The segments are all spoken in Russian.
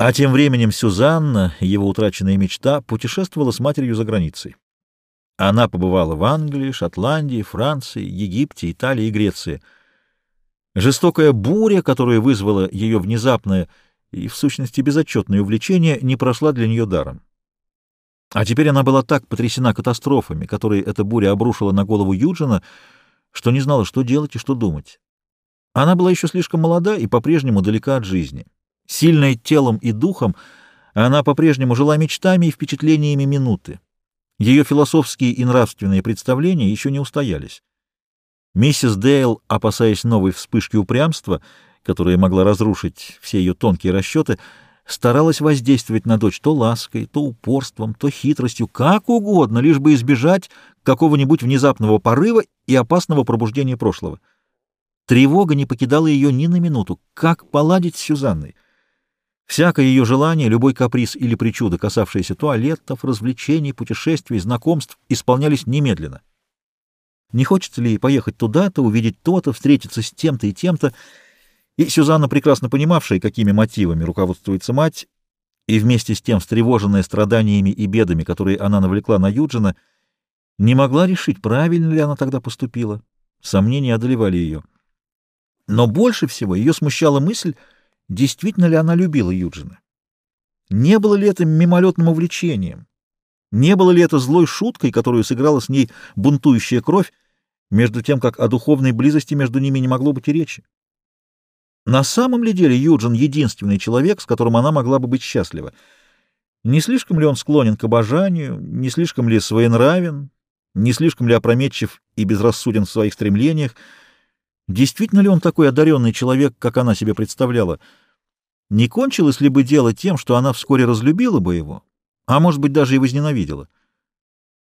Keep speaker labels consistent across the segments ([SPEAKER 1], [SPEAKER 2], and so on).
[SPEAKER 1] А тем временем Сюзанна, его утраченная мечта, путешествовала с матерью за границей. Она побывала в Англии, Шотландии, Франции, Египте, Италии и Греции. Жестокая буря, которая вызвала ее внезапное и, в сущности, безотчетное увлечение, не прошла для нее даром. А теперь она была так потрясена катастрофами, которые эта буря обрушила на голову Юджина, что не знала, что делать и что думать. Она была еще слишком молода и по-прежнему далека от жизни. Сильная телом и духом, она по-прежнему жила мечтами и впечатлениями минуты. Ее философские и нравственные представления еще не устоялись. Миссис Дейл, опасаясь новой вспышки упрямства, которая могла разрушить все ее тонкие расчеты, старалась воздействовать на дочь то лаской, то упорством, то хитростью, как угодно, лишь бы избежать какого-нибудь внезапного порыва и опасного пробуждения прошлого. Тревога не покидала ее ни на минуту. Как поладить с Сюзанной? Всякое ее желание, любой каприз или причуда, касавшиеся туалетов, развлечений, путешествий, знакомств, исполнялись немедленно. Не хочется ли поехать туда-то, увидеть то-то, встретиться с тем-то и тем-то? И Сюзанна, прекрасно понимавшая, какими мотивами руководствуется мать, и вместе с тем встревоженная страданиями и бедами, которые она навлекла на Юджина, не могла решить, правильно ли она тогда поступила. Сомнения одолевали ее. Но больше всего ее смущала мысль, действительно ли она любила Юджина. Не было ли это мимолетным увлечением? Не было ли это злой шуткой, которую сыграла с ней бунтующая кровь, между тем, как о духовной близости между ними не могло быть и речи? На самом ли деле Юджин — единственный человек, с которым она могла бы быть счастлива? Не слишком ли он склонен к обожанию, не слишком ли своенравен, не слишком ли опрометчив и безрассуден в своих стремлениях, Действительно ли он такой одаренный человек, как она себе представляла? Не кончилось ли бы дело тем, что она вскоре разлюбила бы его, а может быть даже и возненавидела?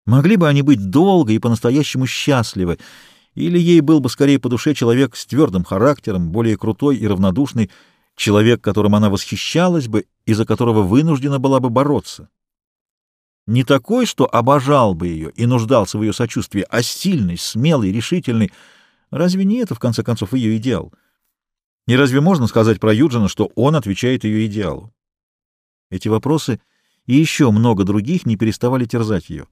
[SPEAKER 1] Могли бы они быть долго и по-настоящему счастливы, или ей был бы скорее по душе человек с твердым характером, более крутой и равнодушный, человек, которым она восхищалась бы и за которого вынуждена была бы бороться. Не такой, что обожал бы ее и нуждался в ее сочувствии, а сильный, смелый, решительный, Разве не это, в конце концов, ее идеал? И разве можно сказать про Юджина, что он отвечает ее идеалу? Эти вопросы и еще много других не переставали терзать ее.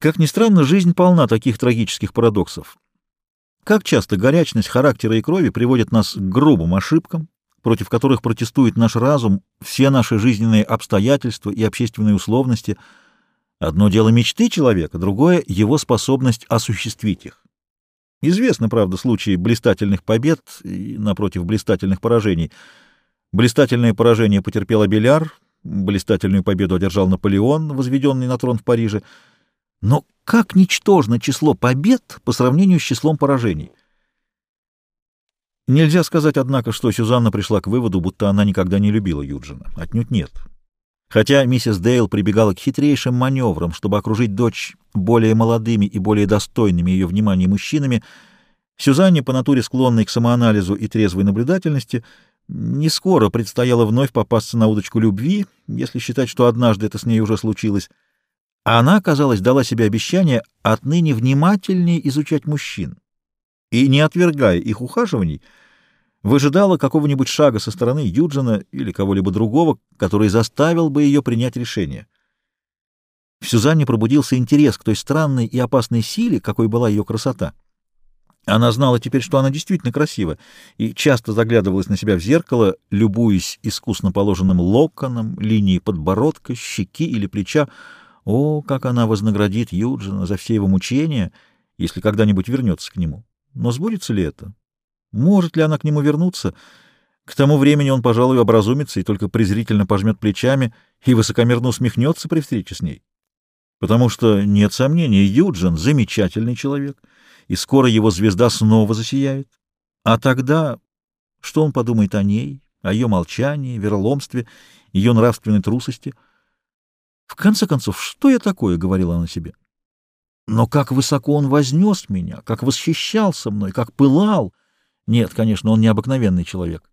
[SPEAKER 1] Как ни странно, жизнь полна таких трагических парадоксов. Как часто горячность характера и крови приводит нас к грубым ошибкам, против которых протестует наш разум, все наши жизненные обстоятельства и общественные условности. Одно дело мечты человека, другое — его способность осуществить их. Известны, правда, случаи блистательных побед и, напротив, блистательных поражений. Блистательное поражение потерпел Абеляр, блистательную победу одержал Наполеон, возведенный на трон в Париже. Но как ничтожно число побед по сравнению с числом поражений? Нельзя сказать, однако, что Сюзанна пришла к выводу, будто она никогда не любила Юджина. Отнюдь нет. Хотя миссис Дейл прибегала к хитрейшим маневрам, чтобы окружить дочь более молодыми и более достойными ее внимания мужчинами, Сюзанне, по натуре склонной к самоанализу и трезвой наблюдательности, не скоро предстояло вновь попасться на удочку любви, если считать, что однажды это с ней уже случилось. А она, казалось, дала себе обещание отныне внимательнее изучать мужчин и, не отвергая их ухаживаний, выжидала какого-нибудь шага со стороны Юджина или кого-либо другого, который заставил бы ее принять решение. В Сюзанне пробудился интерес к той странной и опасной силе, какой была ее красота. Она знала теперь, что она действительно красива, и часто заглядывалась на себя в зеркало, любуясь искусно положенным локоном, линией подбородка, щеки или плеча. О, как она вознаградит Юджина за все его мучения, если когда-нибудь вернется к нему! Но сбудется ли это? Может ли она к нему вернуться? К тому времени он, пожалуй, образумится и только презрительно пожмет плечами и высокомерно усмехнется при встрече с ней. Потому что, нет сомнения, Юджин — замечательный человек, и скоро его звезда снова засияет. А тогда что он подумает о ней, о ее молчании, вероломстве, ее нравственной трусости? В конце концов, что я такое, — говорила она себе. Но как высоко он вознес меня, как восхищался мной, как пылал! Нет, конечно, он необыкновенный человек.